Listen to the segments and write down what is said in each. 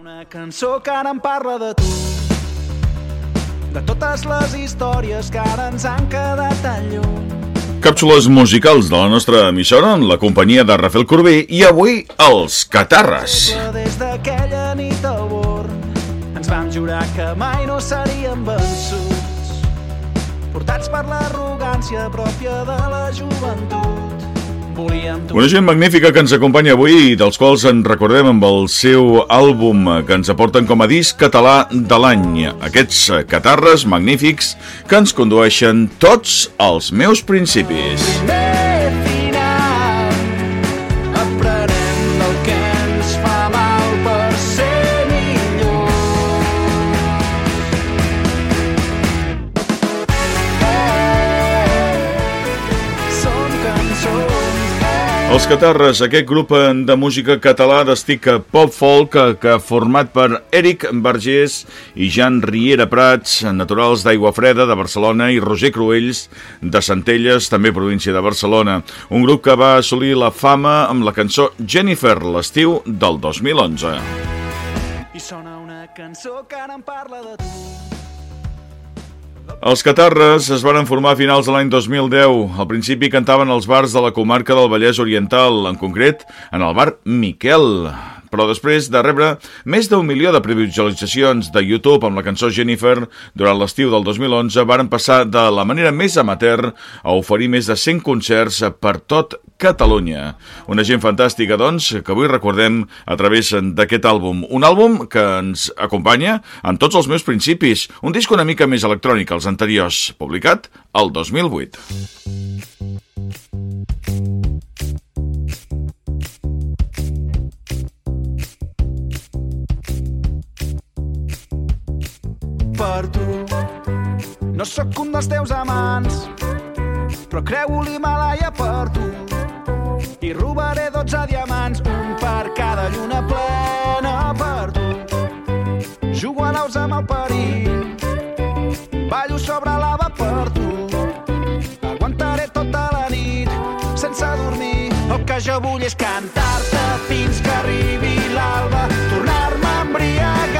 Una cançó que ara em parla de tu. De totes les històries que ara ens han quedat tan lluny Càpsules musicals de la nostra emissora en la companyia de Rafael Corbí i avui els Catarres. Des d'aquella nit al born ens vam jurar que mai no seríem vençuts. Portats per l'arrogància pròpia de la joventut Una gent magnífica que ens acompanya avui i dels quals en recordem amb el seu àlbum que ens aporten com a disc català de l'any. Aquests catarres magnífics que ens condueixen tots als meus principis. Primer Els Catarres, aquest grup de música català d'estic pop-folk que ha format per Eric Vergés i Jan Riera Prats, naturals d'Aigua Freda, de Barcelona, i Roger Cruells, de Centelles, també província de Barcelona. Un grup que va assolir la fama amb la cançó Jennifer, l'estiu del 2011. i sona una cançó que ara em parla de tu Els Catarres es van formar a finals de l'any 2010. Al principi cantaven als bars de la comarca del Vallès Oriental, en concret en el bar Miquel. Però després de rebre més d'un milió de previsualitzacions de YouTube amb la cançó Jennifer durant l'estiu del 2011, varen passar de la manera més amateur a oferir més de 100 concerts per tot Catalunya. Una gent fantàstica, doncs, que avui recordem a través d'aquest àlbum. Un àlbum que ens acompanya en tots els meus principis. Un disc una mica més electrònic els anteriors, publicat el 2008. Per tu. No sóc un dels teus amants però creu l'Himalaya per tu. I robaré 12 diamants un per cada lluna plena per tu. Jugo a naus amb el perill ballo sobre lava per tu. Aguantaré tota la nit sense dormir. El que jo vull és cantar-te fins que arribi l'alba tornar-me a embriagar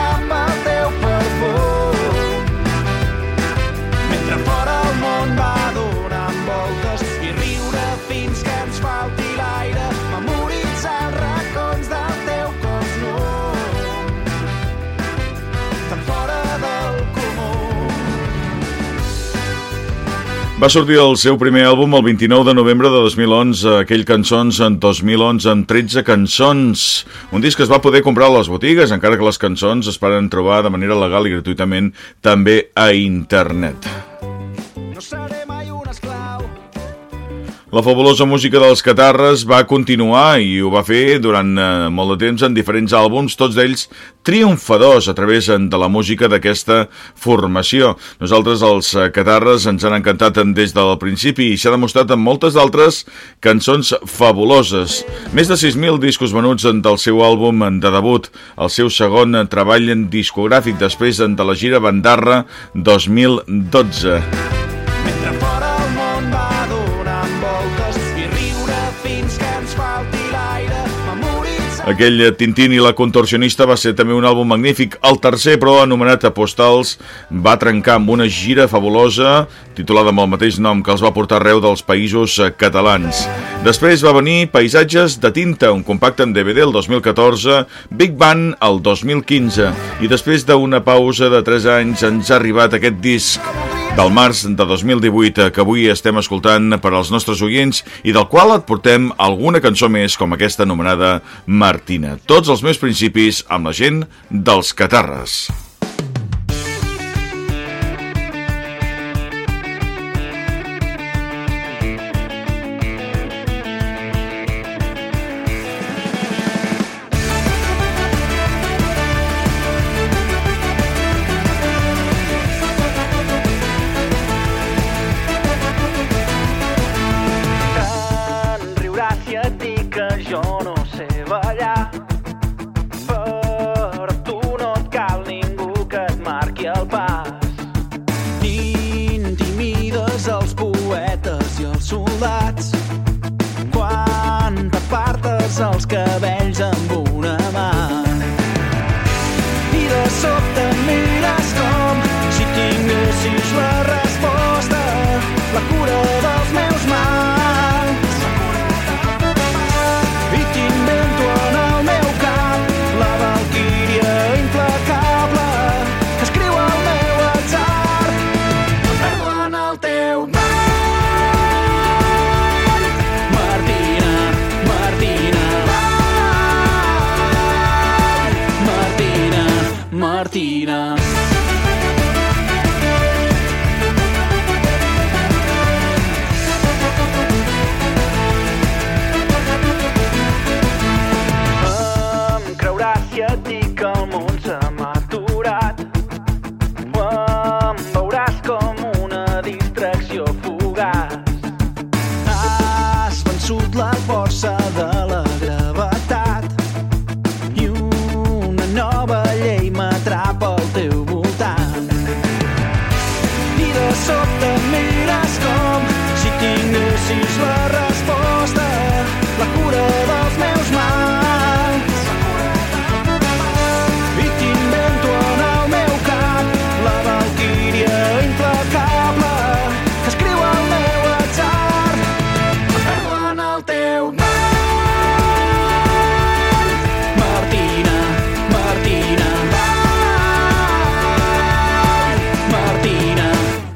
Va sortir el seu primer àlbum el 29 de novembre de 2011, aquell cançons en 2011 amb 13 cançons. Un disc que es va poder comprar a les botigues, encara que les cançons es paren trobar de manera legal i gratuïtament també a internet. La fabulosa música dels Catarres va continuar i ho va fer durant eh, molt de temps en diferents àlbums, tots d'ells triomfadors a través eh, de la música d'aquesta formació. Nosaltres, els eh, Catarres, ens han encantat des del principi i s'ha demostrat en moltes d'altres cançons fabuloses. Més de 6.000 discos venuts del seu àlbum de debut, el seu segon treball discogràfic després de la gira Bandarra 2012. mentre riure fins que ens falti l'aire Aquell Tintín i la contorsionista va ser també un àlbum magnífic. El tercer, però, anomenat Apostals, va trencar amb una gira fabulosa, titulada amb el mateix nom que els va portar arreu dels països catalans. Després va venir Paisatges de tinta, un compacte en DVD el 2014, Big Bang el 2015, i després d'una pausa de 3 anys ens ha arribat aquest disc del març de 2018 que avui estem escoltant per als nostres oients i del qual et portem alguna cançó més com aquesta anomenada Martina. Tots els meus principis amb la gent dels Catarres. results.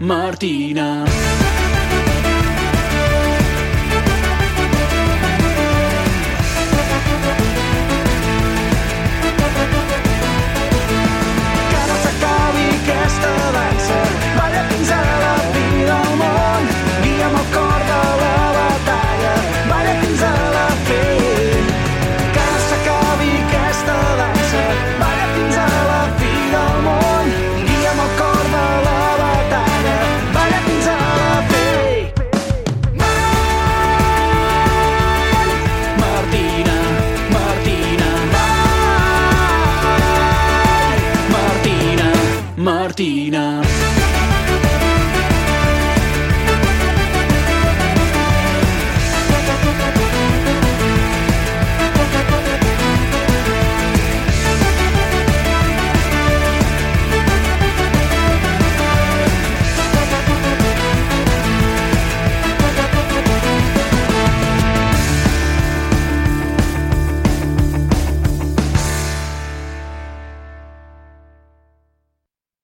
Martina.